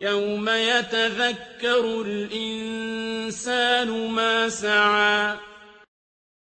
يَوْمَ يَتَذَكَّرُ الْإِنسَانُ مَا سَعَىٰ